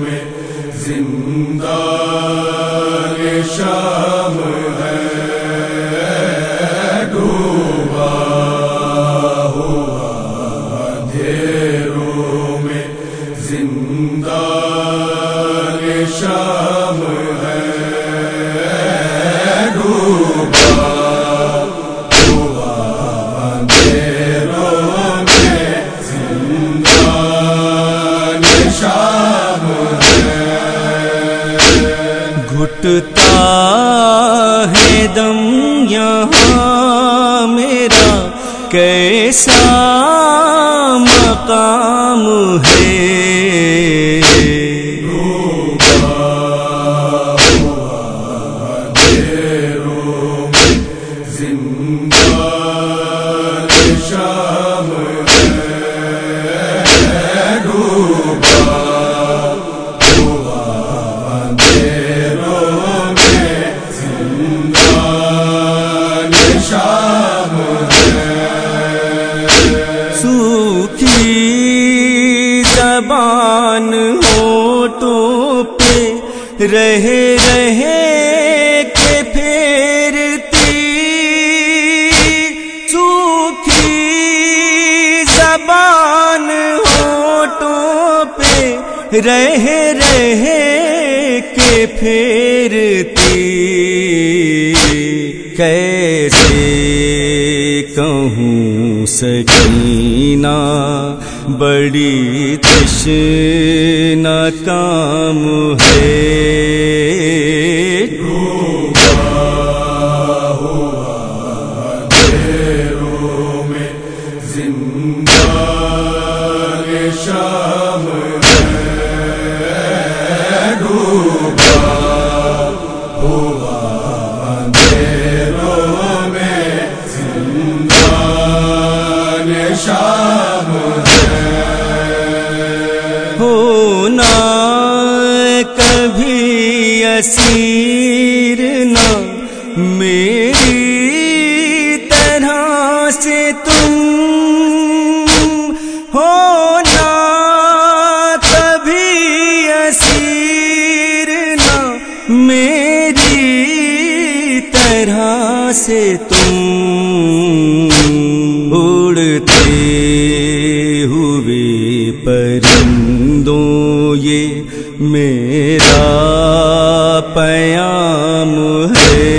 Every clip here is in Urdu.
میں زندہ شاہ گھٹتا ہے دم یہاں میرا کیسا مقام ہے؟ زبان ہوٹوں پہ رہ رہے کے پھیرتی سوکھی زبان ہوٹوں پہ رہ رہے کے پھیرتی کیسے کہوں سکینہ بڑی تشن کام ہے۔ اندھیروں شام کبھی اسیر نہ میری طرح سے تم ہونا کبھی اسیر نہ میری طرح سے تم پیام ہے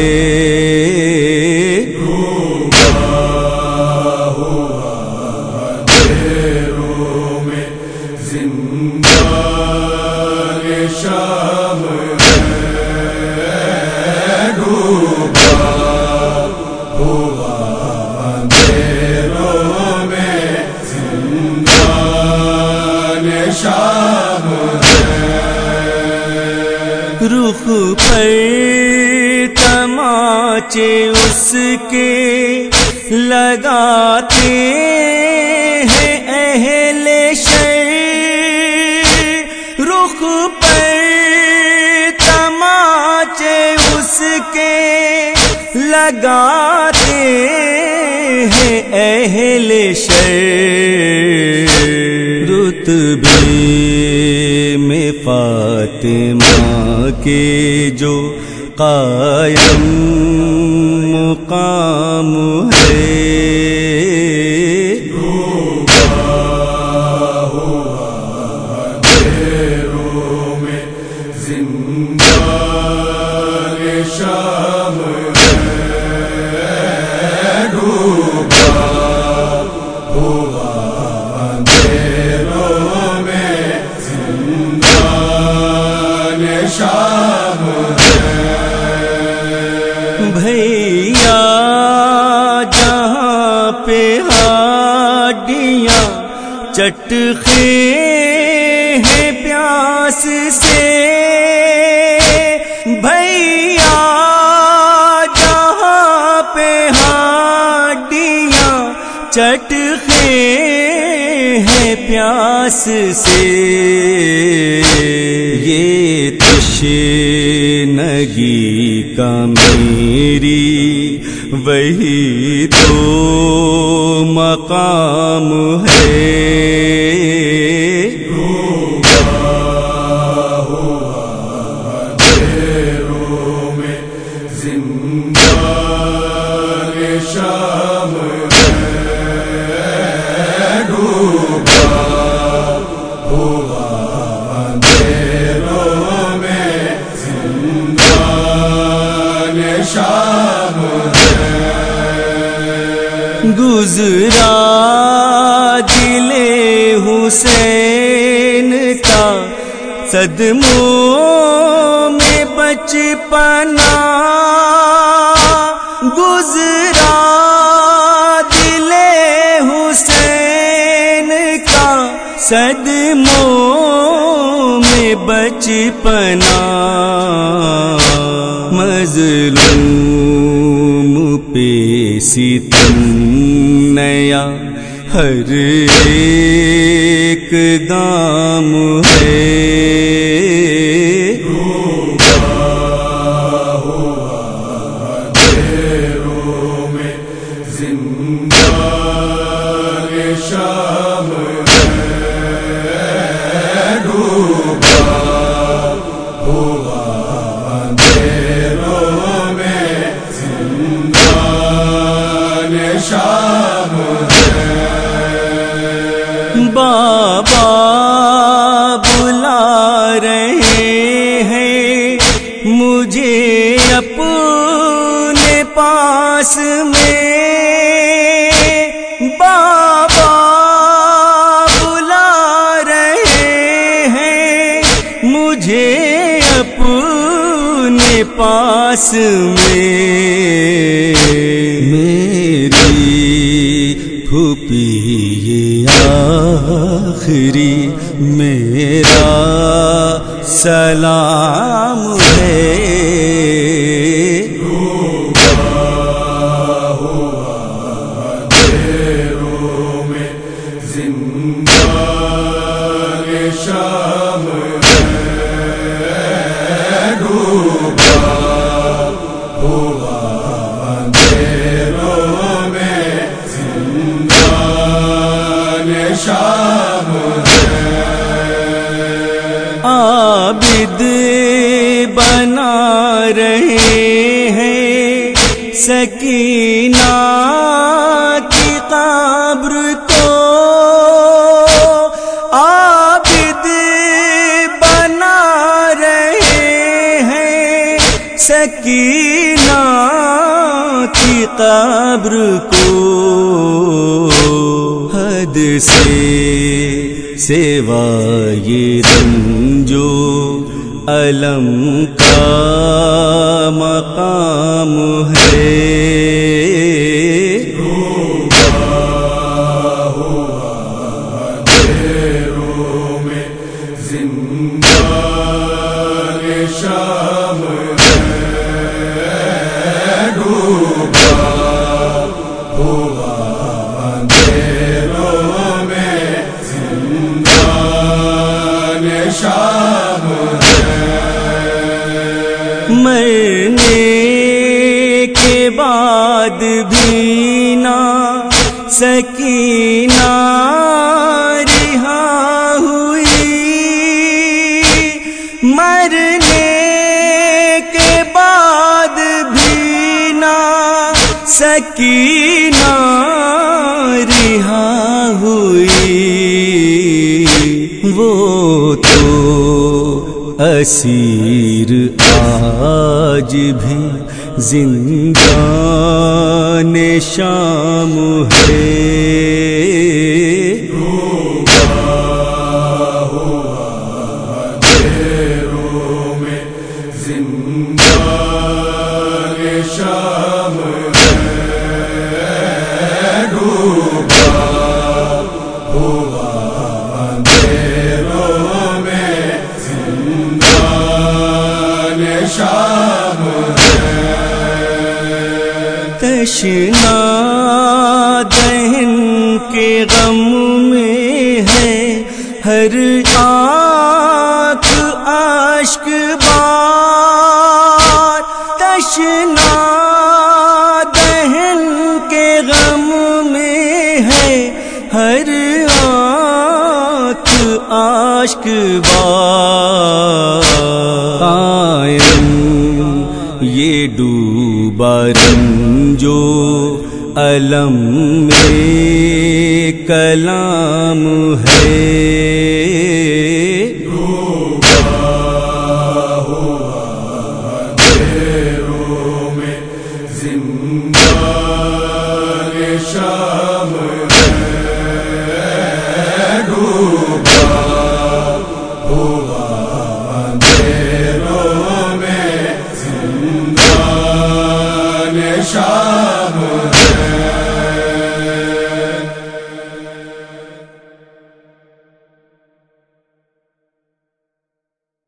اندھیروں میں زندہ رخ پر تماچے اس کے لگاتے ہیں اہل شر رخ پر تماچے اس کے لگاتے ہیں اہل شر رتبے میں فاطمہ کے جو قائم مقام ہے۔ چٹخے ہیں پیاس سے۔ بھیا، جہاں پہ ہاڈیاں چٹخے ہیں پیاس سے۔ یہ تش نگی کا میری، وہی تو مقام ہے۔ شام ڈوبا ہوا اندھیروں میں شام گزرا دل حسین کا صدموں میں بچپنا صدموں میں بچپنا مظلوم پہ ستم نیا ہر ایک گام ہے۔ شام بابا بلا رہے ہیں۔ مجھے اپنے پاس میں بابا بلا رہے ہیں۔ مجھے اپنے پاس میں پھوپھی یہ آخری میرا سلام ہے میں ہوا شام عابد بنا رہے ہیں۔ سکینہ کی قبر کو۔ عابد بنا رہے ہیں۔ سکینہ کی قبر کو۔ سے سیوا یہ رنجو علم کا مقام ہے۔ مرنے کے بعد بھی نہ سکینہ رہا ہوئی۔ وہ تو اسیر آج بھی زندان شام ہے۔ تشنا دہن کے غم میں ہے، ہر آنکھ عشق بار۔ تشنا دہن کے غم میں ہے، ہر آنکھ عشق بار۔ رنجو علم میں کلام ہے۔